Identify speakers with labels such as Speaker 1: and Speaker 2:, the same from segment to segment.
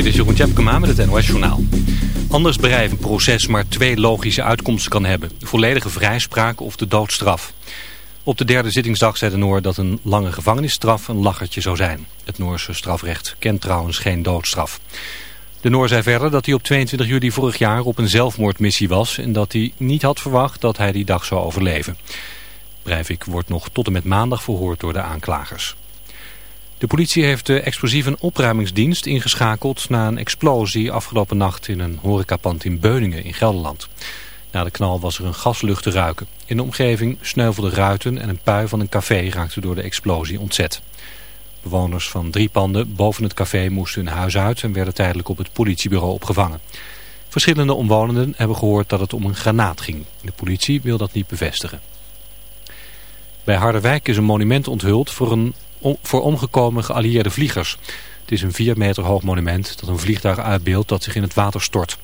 Speaker 1: Dit is Jeroen Tjepkema met het NOS Journaal. Anders bedrijf een proces maar twee logische uitkomsten kan hebben. Volledige vrijspraak of de doodstraf. Op de derde zittingsdag zei de Noor dat een lange gevangenisstraf een lachertje zou zijn. Het Noorse strafrecht kent trouwens geen doodstraf. De Noor zei verder dat hij op 22 juli vorig jaar op een zelfmoordmissie was... en dat hij niet had verwacht dat hij die dag zou overleven. Breivik wordt nog tot en met maandag verhoord door de aanklagers. De politie heeft de explosieve opruimingsdienst ingeschakeld na een explosie afgelopen nacht in een horecapand in Beuningen in Gelderland. Na de knal was er een gaslucht te ruiken. In de omgeving sneuvelden ruiten en een pui van een café raakte door de explosie ontzet. Bewoners van drie panden boven het café moesten hun huis uit en werden tijdelijk op het politiebureau opgevangen. Verschillende omwonenden hebben gehoord dat het om een granaat ging. De politie wil dat niet bevestigen. Bij Harderwijk is een monument onthuld voor een voor omgekomen geallieerde vliegers. Het is een 4 meter hoog monument dat een vliegtuig uitbeeldt dat zich in het water stort.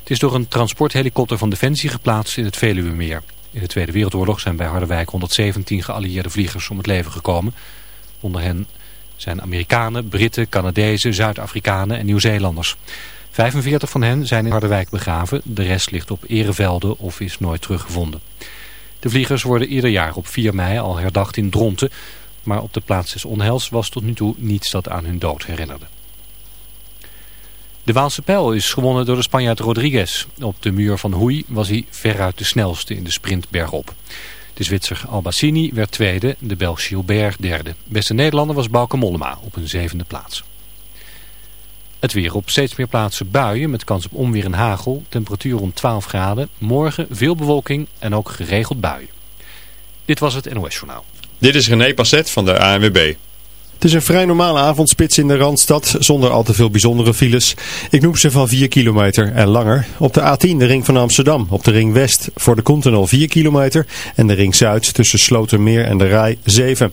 Speaker 1: Het is door een transporthelikopter van Defensie geplaatst in het Veluwemeer. In de Tweede Wereldoorlog zijn bij Harderwijk 117 geallieerde vliegers om het leven gekomen. Onder hen zijn Amerikanen, Britten, Canadezen, Zuid-Afrikanen en Nieuw-Zeelanders. 45 van hen zijn in Harderwijk begraven, de rest ligt op erevelden of is nooit teruggevonden. De vliegers worden ieder jaar op 4 mei al herdacht in Dronten, maar op de plaats des onheils was tot nu toe niets dat aan hun dood herinnerde. De Waalse pijl is gewonnen door de Spanjaard Rodriguez. Op de muur van Hoei was hij veruit de snelste in de sprint bergop. De Zwitser Albassini werd tweede, de Belg Gilbert derde. Beste Nederlander was Bauke Mollema op een zevende plaats. Het weer op steeds meer plaatsen buien met kans op onweer en hagel. Temperatuur rond 12 graden. Morgen veel bewolking en ook geregeld buien. Dit was het NOS Journaal.
Speaker 2: Dit is René Passet van de ANWB. Het is een vrij normale avondspits in de Randstad, zonder al te veel bijzondere files. Ik noem ze van 4 kilometer en langer. Op de A10 de ring van Amsterdam, op de ring West voor de Continental 4 kilometer en de ring Zuid tussen Slotermeer en de Rij 7.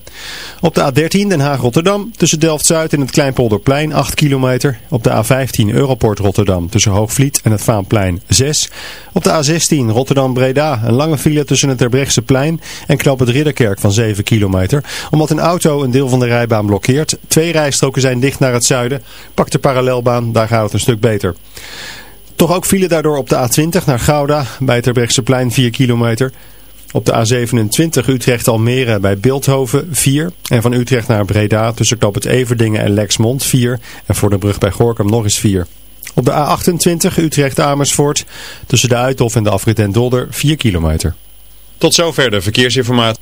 Speaker 2: Op de A13 Den Haag-Rotterdam tussen Delft-Zuid en het Kleinpolderplein 8 kilometer. Op de A15 Europort Rotterdam tussen Hoogvliet en het Vaanplein 6. Op de A16 Rotterdam-Breda een lange file tussen het Terbrechtseplein en Knoop het Ridderkerk van 7 kilometer. Omdat een auto een deel van de rijbaan Twee rijstroken zijn dicht naar het zuiden. Pak de parallelbaan, daar gaat het een stuk beter. Toch ook file daardoor op de A20 naar Gouda bij het plein 4 kilometer. Op de A27 Utrecht-Almere bij Beeldhoven 4. En van Utrecht naar Breda tussen Knoop het Everdingen en Lexmond 4. En voor de brug bij Gorkum nog eens 4. Op de A28 Utrecht-Amersfoort tussen de Uithof en de afrit en Dolder 4 kilometer. Tot zover de verkeersinformatie.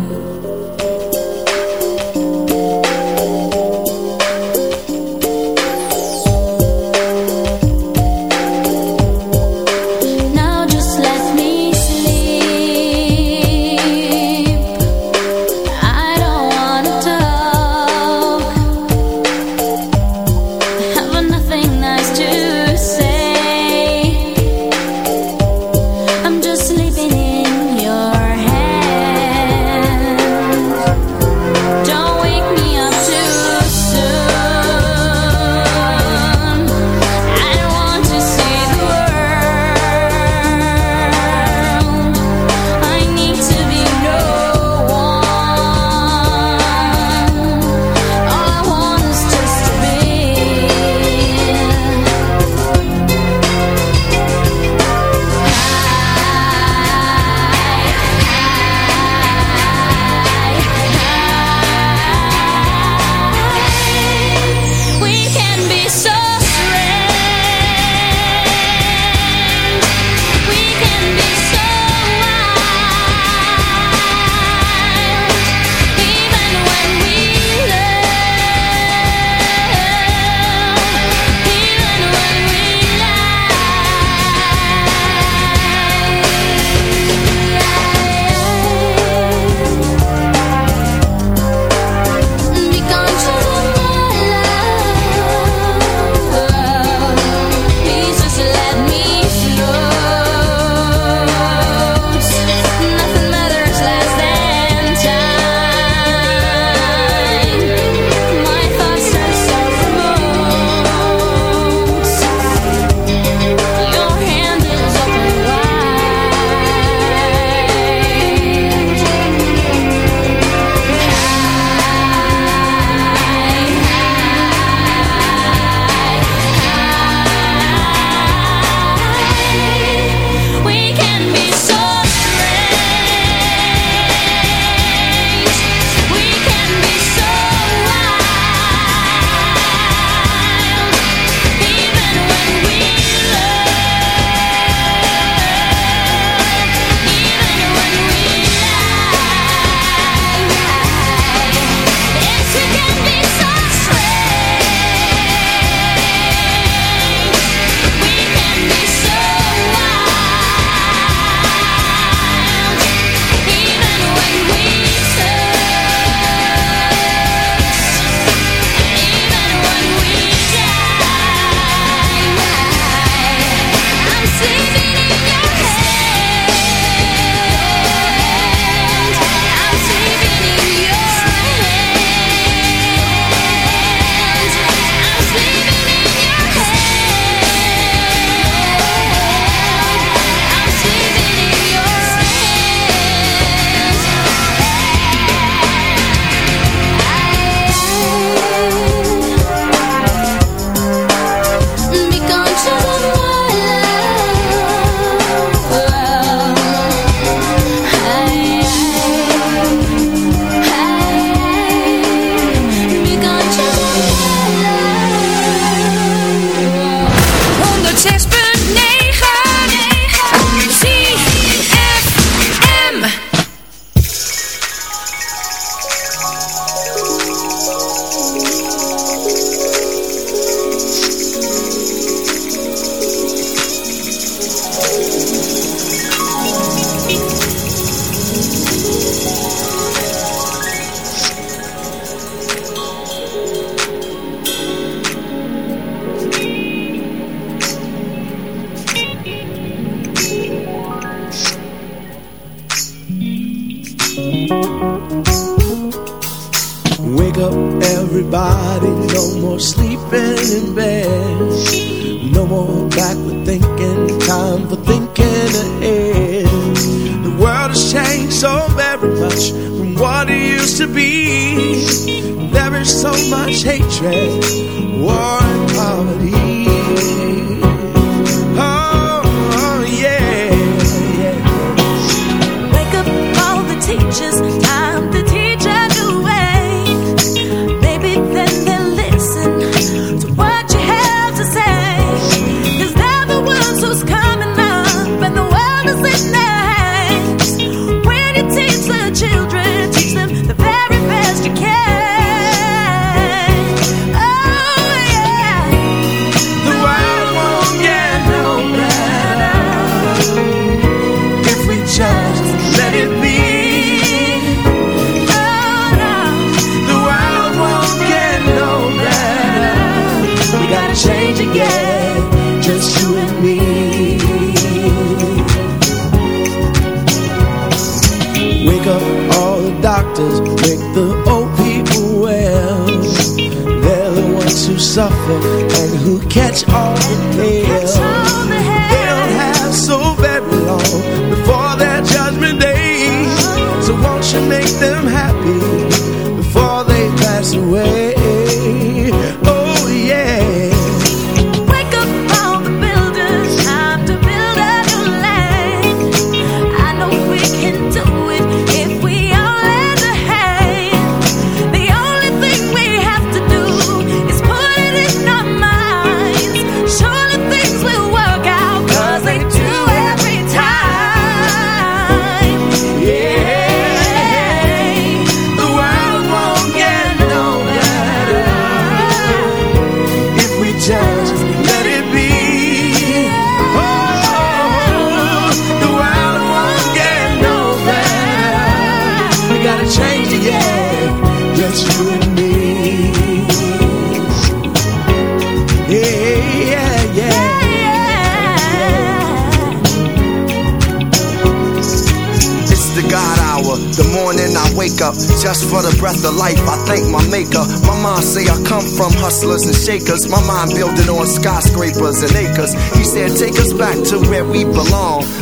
Speaker 3: deep.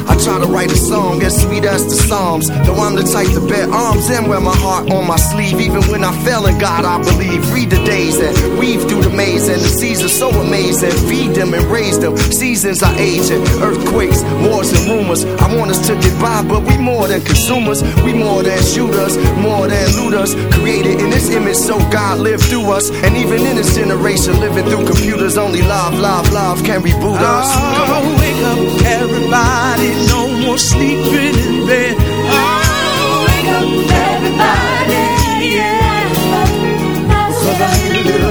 Speaker 3: I
Speaker 4: try to write a song as sweet as the Psalms. Though I'm the type to bear arms and wear my heart on my sleeve. Even when I fail in God, I believe. Read the days and and The seasons so amazing. Feed them and raise them. Seasons are aging. Earthquakes, wars, and rumors. I want us to get by, but we more than consumers. We more than shooters, more than looters. Created in this image, so God lived through us. And even in this generation, living through computers, only love, love, love can reboot us.
Speaker 5: Oh, wake up, everybody. No more sleeping in bed. Oh, wake up, everybody. Yeah. Cause I need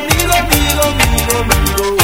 Speaker 6: tv.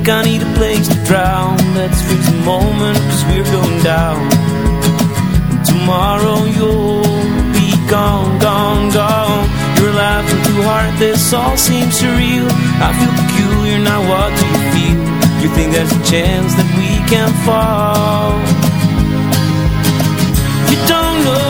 Speaker 6: lake, I need a place to drown. Let's freeze the moment, cause we're going down. Tomorrow you'll be gone, gone, gone. You're laughing too hard, this all seems surreal. I feel peculiar, now what do you feel? You think there's a chance that we can fall? You don't know,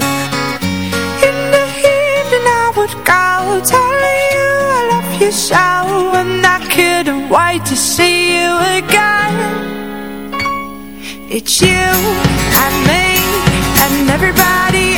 Speaker 7: Go telling you I love you so, and I couldn't wait to see you again. It's you and me and everybody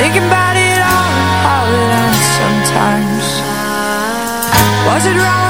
Speaker 7: thinking about it all, how it ends sometimes. Was it wrong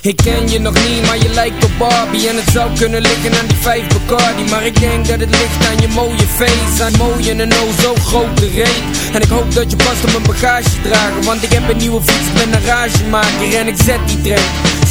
Speaker 8: ik ken je nog niet, maar je lijkt op Barbie. En het zou kunnen liggen aan die vijf Bacardi. Maar ik denk dat het ligt aan je mooie face. Aan mooie en oh zo grote reet. En ik hoop dat je past op mijn bagage dragen. Want ik heb een nieuwe fiets, ben een ragemaker En ik zet die trein,